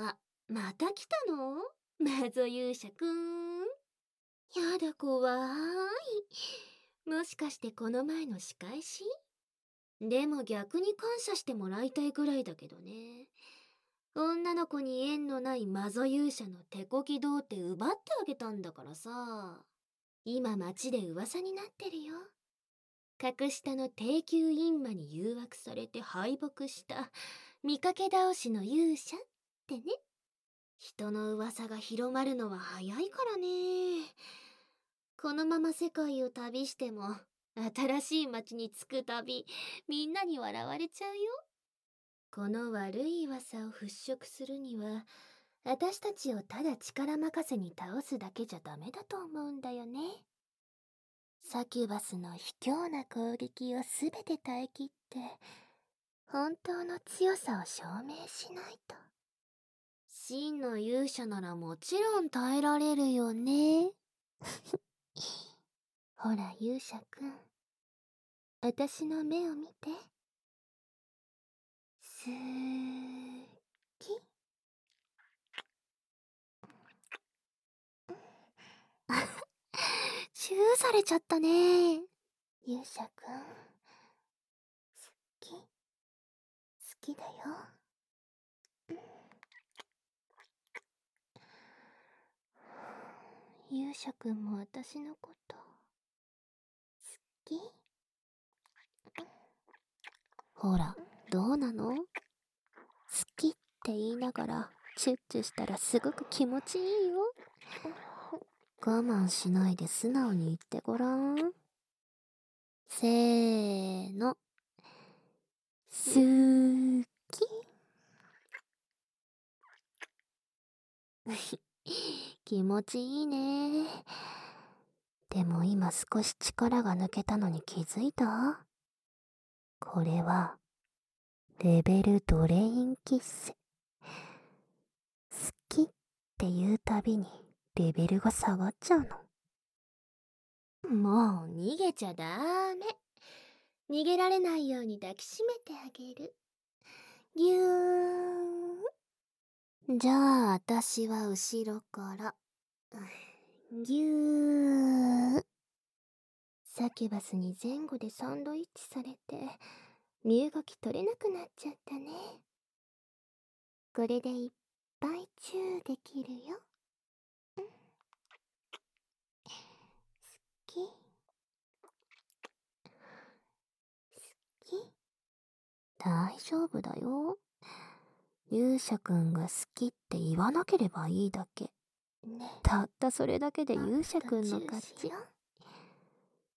あ、また来たの？謎勇者くん。やだ怖い。もしかしてこの前の仕返し？でも逆に感謝してもらいたいくらいだけどね。女の子に縁のない魔女勇者の手こき童貞奪ってあげたんだからさ。今街で噂になってるよ。格下の低級陰魔に誘惑されて敗北した見かけ倒しの勇者っってね。人の噂が広まるのは早いからね。このまま世界を旅しても、新しい街に着くたび、みんなに笑われちゃうよ。この悪い噂を払拭するには、私たちをただ力任せに倒すだけじゃダメだと思うんだよね。サキュバスの卑怯な攻撃をすべて耐え切って、本当の強さを証明しないと。真の勇者ならもちろん耐えられるよね。ほら勇者くん。私の目を見て。すーき。チューされちゃったね。勇者くん。好き。好きだよ。勇者くんも私のこと好き？ほらどうなの？好きって言いながらチュッチュしたらすごく気持ちいいよ。我慢しないで素直に言ってごらん。せーの。好き？気持ちいいね。でも今少し力が抜けたのに気づいた？これは、レベルドレインキッス。好きって言うたびにレベルが下がっちゃうの。もう逃げちゃダメ。逃げられないように抱きしめてあげる。ぎゅーん。じゃあ、私は後ろから。ぎゅー。サキュバスに前後でサンドイッチされて、身動き取れなくなっちゃったね。これでいっぱいチューできるよ。好き好き大丈夫だよ。勇者くんが好きって言わなければいいだけ。ね、たったそれだけで勇者くんの勝ち。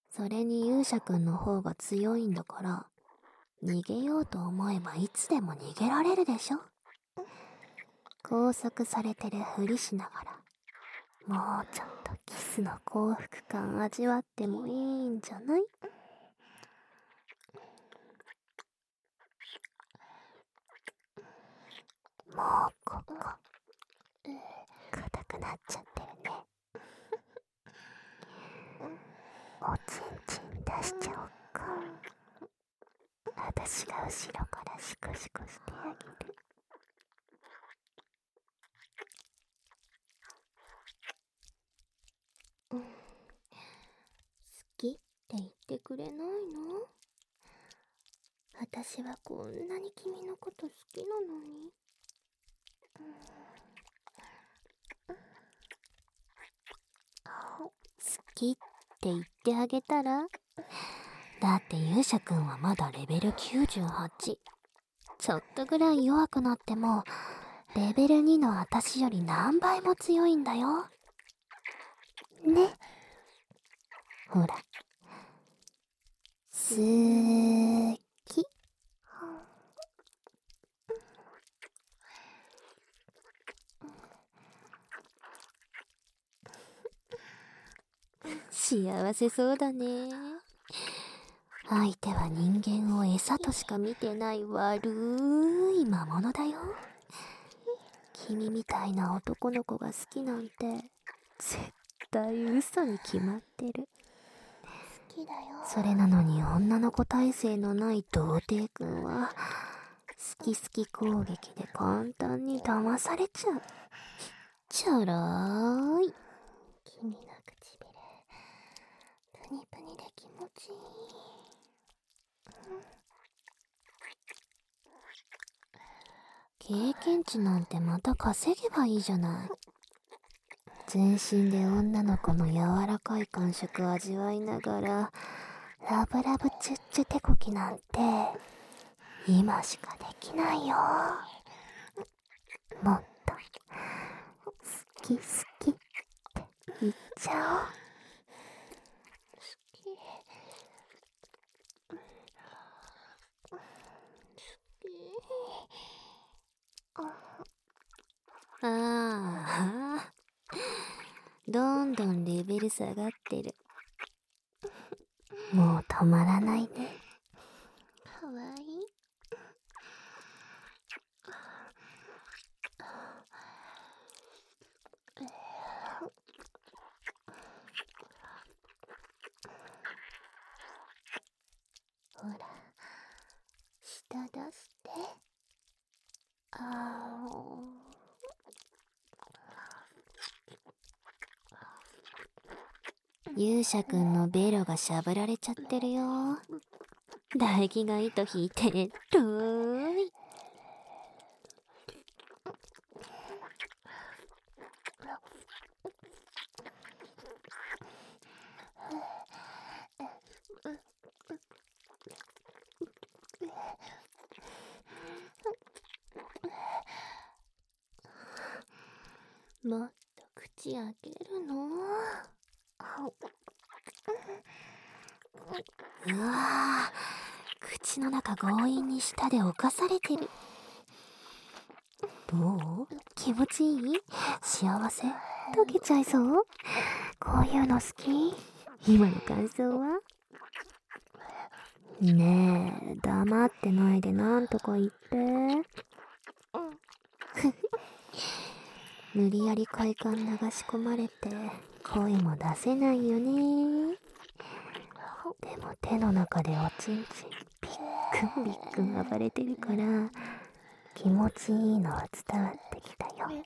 それに勇者くんの方が強いんだから、逃げようと思えばいつでも逃げられるでしょ拘束されてるふりしながら、もうちょっとキスの幸福感味わってもいいんじゃない？もうここ硬くなっちゃってるね。おちんちん出しちゃおっか。私が後ろからシコシコしてあげる。好きって言ってくれないの？私はこんなに君のこと好きなのに。好きって言ってあげたら？だって勇者くんはまだレベル98。ちょっとぐらい弱くなっても、レベル2の私より何倍も強いんだよ。ね。ほら。すー幸せそうだね。相手は人間を餌としか見てない悪い魔物だよ。君みたいな男の子が好きなんて、絶対嘘に決まってる。それなのに女の子体制のない童貞くんは、好き好き攻撃で簡単に騙されちゃう。ちょろーい。君のニプニで気持ちいい。経験値なんてまた稼げばいいじゃない。全身で女の子の柔らかい感触を味わいながら、ラブラブチュッチュ手こきなんて、今しかできないよ。もっと、好き好きって言っちゃおう。好き。好き。ああ、どんどんレベル下がってる。もう止まらないね。かわいい。ほら、舌出して。あー勇者くんのベロがしゃぶられちゃってるよ。唾液が糸引いてるーい。もっと口開けるの？うわぁ口の中強引に舌で侵されてる。どう？気持ちいい？幸せ？溶けちゃいそう？こういうの好き？今の感想は？ねえ黙ってないでなんとか言って。無理やり快感流し込まれて声も出せないよね。でも手の中でおちんちんびっくんびっくん暴れてるから気持ちいいのは伝わってきたよ。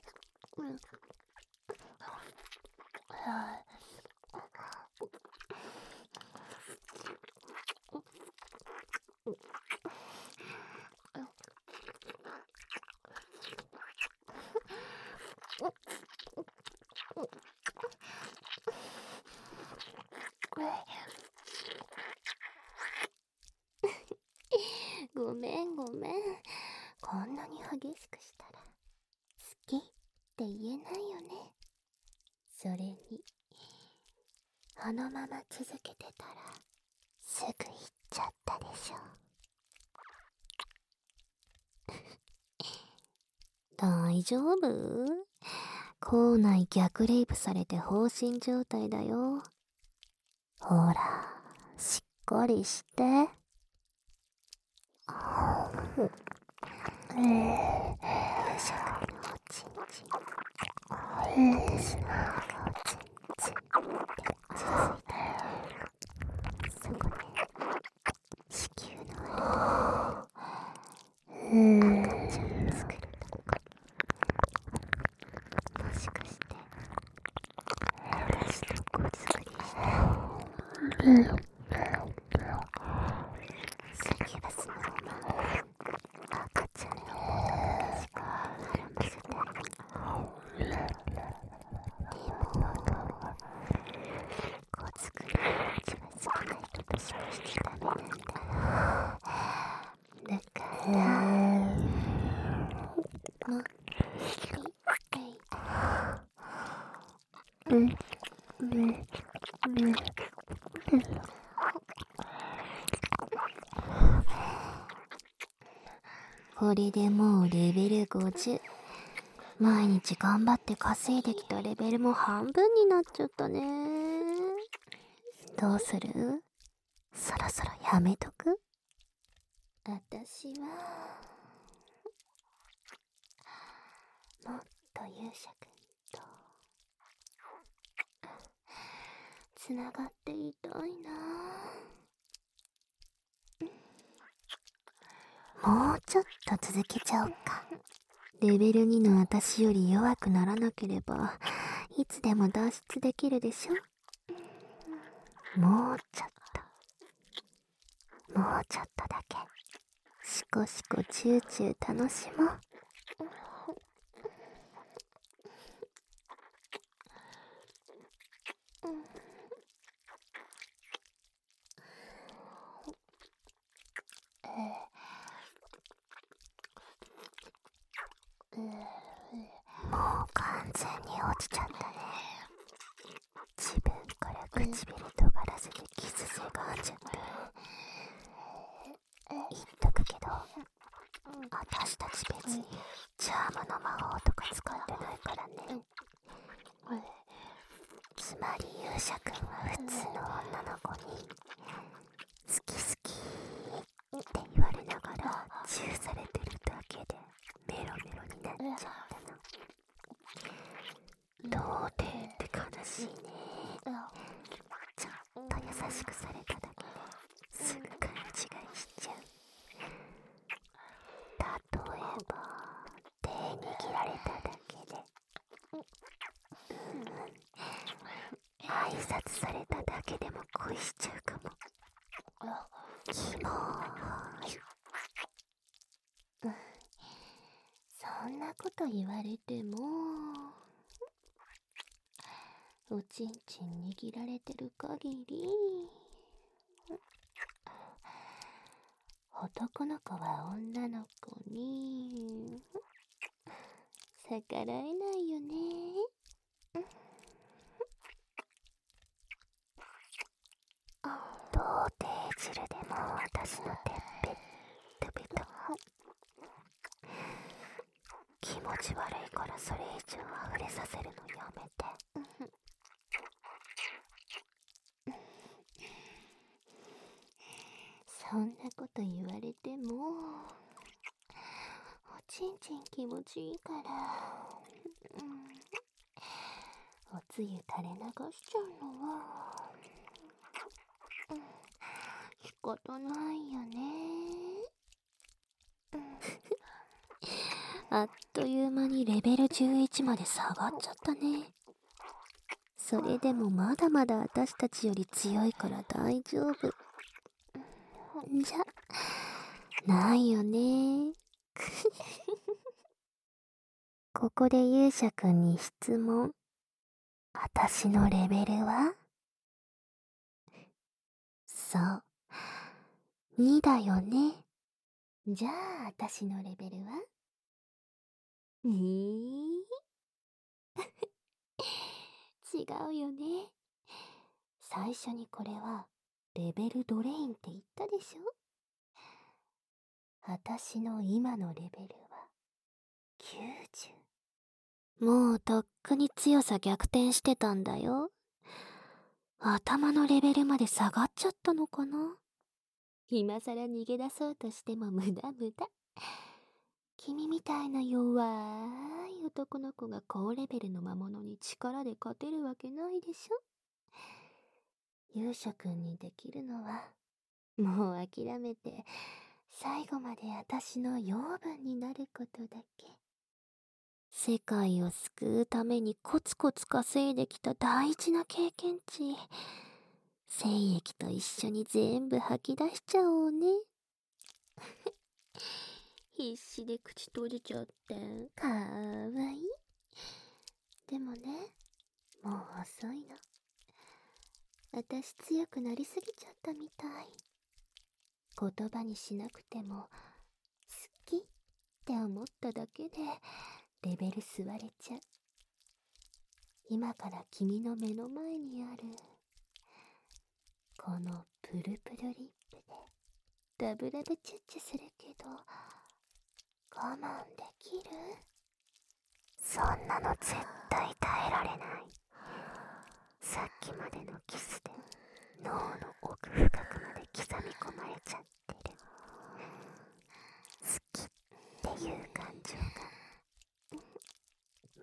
ごめんごめん。こんなに激しくしたら好きって言えないよね。それにあのまま続けてたらすぐ行っちゃったでしょ。大丈夫？校内逆レイプされて放心状態だよ。ほらしっかりして。えーしゃくのおちんちんちん落ち着いてそこね子宮のうん赤ちゃん作るもしかして私の子作りしてうんスキュバスのまま赤ちゃんのことだけしか絡ませてでも子作りが一番好きな人としかしてダメなんだだからもっとうんうんうんこれでもうレベル50毎日頑張って稼いできたレベルも半分になっちゃったね。どうする？そろそろやめとく私はもっと勇者くんとつながっていたいなもうちょっと続けちゃおうか。レベル2の私より弱くならなければ、いつでも脱出できるでしょ？もうちょっと。もうちょっとだけ。しこしこチューチュー楽しもう。もう完全に落ちちゃったね自分から唇尖らせてキス性があん。じゃった言っとくけど私たち別にチャームの魔法とか使ってないからねつまり勇者くんは普通の女の子に好き好きって言われながらチューされてるだけでメロメロになっちゃったの童貞って悲しいね優しくされただけですぐ勘違いしちゃう例えば手握られただけで挨拶されただけでも恋しちゃうかもキモーいそん。なこと言われてもおちんちん握られてる限り。男の子は女の子に。逆らえないよね。童貞汁でも私のてっぺっとべと気持ち悪いからそれ以上溢れさせるのやめて。そんなこと言われてもおちんちん気持ちいいから、うん、おつゆ垂れ流しちゃうのは、うん、仕方ないよね、あっという間にレベル11まで下がっちゃったね。それでもまだまだ私たちより強いから大丈夫。じゃ、ないよね。ここで勇者くんに質問。私のレベルは？そう。2だよね。じゃあ、私のレベルは ?2? 違うよね。最初にこれはレベルドレインって言ったでしょ？私の今のレベルは90。もうとっくに強さ逆転してたんだよ。頭のレベルまで下がっちゃったのかな？今さら逃げ出そうとしても無駄無駄。君みたいな弱い男の子が高レベルの魔物に力で勝てるわけないでしょ？勇者くんにできるのは、もう諦めて、最後まで私の養分になることだけ。世界を救うためにコツコツ稼いできた大事な経験値。精液と一緒に全部吐き出しちゃおうね。必死で口閉じちゃって、かわいい。でもね、もう遅いの。私強くなりすぎちゃったみたい。言葉にしなくても、好きって思っただけで、レベル吸われちゃう。今から君の目の前にある、このプルプルリップで、ダブラブチュッチュするけど、我慢できる？そんなの絶対耐えられない。さっきまでのキスで脳の奥深くまで刻み込まれちゃってる。好きっていう感情が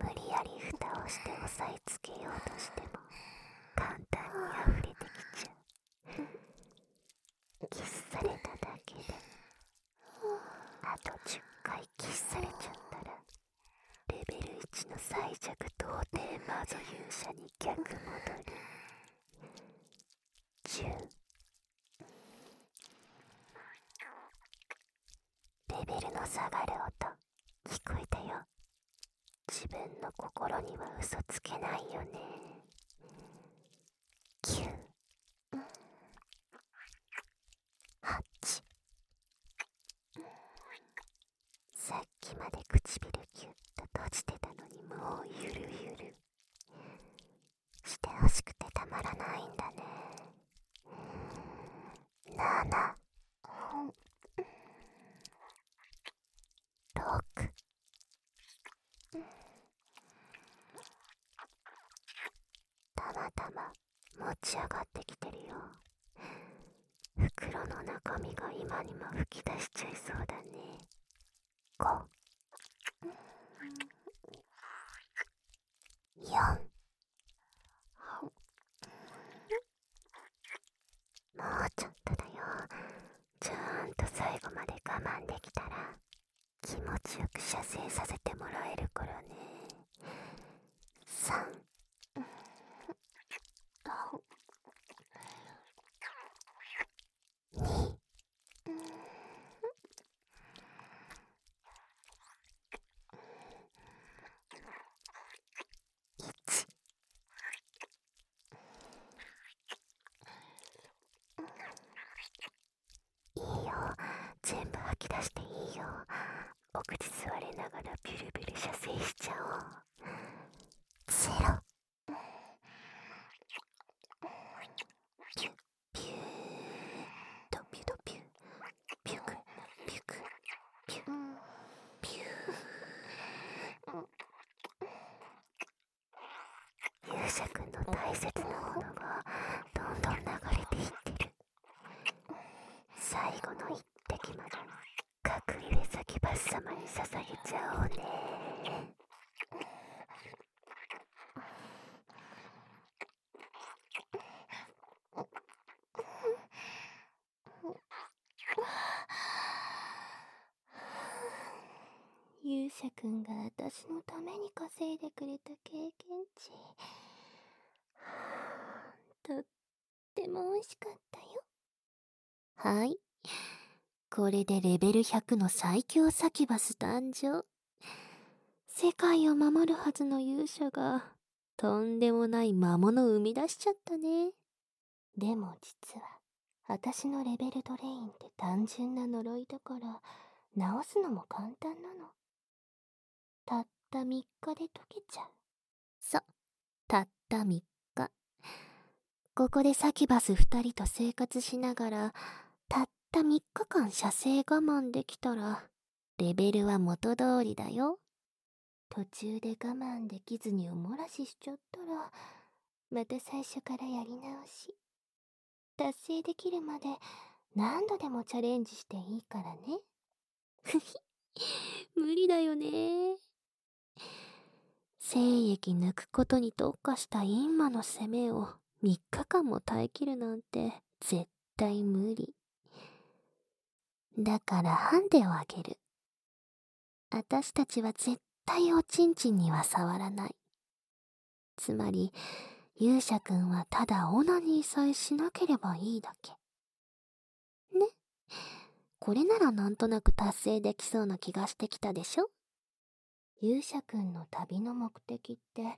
無理やり蓋をして押さえつけようとしても簡単に溢れてきちゃう。キスされただけであと10回キスされちゃったらレベル1の最弱童貞マゾ勇者逆戻り。10レベルの下がる音。聞こえたよ。自分の心には嘘つけないよね9 8さっきまで唇キュッと閉じてたのにもうゆるゆるしてほしくてたまらないんだね7 6たま持ち上がってきてるよ。袋の中身が今にも吹き出しちゃいそうだね。5 4もうちょっとだよ。ちゃんと最後まで我慢できたら気持ちよく射精させてもらえるからね。3 21全部吐き出していいよ。お口吸われながらビュルビュル射精しちゃおうゼロピュピュードピュドピュピュクピュクピュピュー勇者くんの大切なものがどんどん流れていってる最後の一滴まで隠れ先バッサマに捧げちゃおうね勇者くんが私のために稼いでくれた経験値とっても美味しかったよはい。これでレベル100の最強サキバス誕生。世界を守るはずの勇者が、とんでもない魔物を生み出しちゃったね。でも実は、私のレベルドレインって単純な呪いだから、直すのも簡単なの。たった3日で解けちゃう。そ、たった3日。ここでサキバス2人と生活しながら、たったた3日間射精我慢できたら、レベルは元通りだよ。途中で我慢できずにおもらししちゃったら、また最初からやり直し。達成できるまで何度でもチャレンジしていいからね。ふひ、無理だよね。精液抜くことに特化した陰魔の攻めを3日間も耐えきるなんて絶対無理。だからハンデをあげる。私たちは絶対おちんちんには触らない。つまり、勇者くんはただオナニーさえしなければいいだけ。ね？これならなんとなく達成できそうな気がしてきたでしょ？勇者くんの旅の目的って、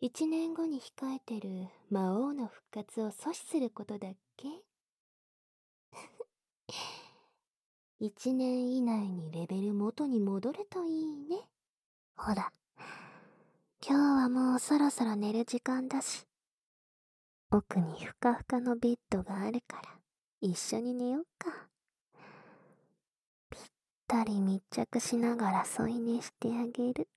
一年後に控えてる魔王の復活を阻止することだっけ？一年以内にレベル元に戻るといいね。ほら、今日はもうそろそろ寝る時間だし、奥にふかふかのベッドがあるから、一緒に寝ようか。ぴったり密着しながら添い寝してあげる。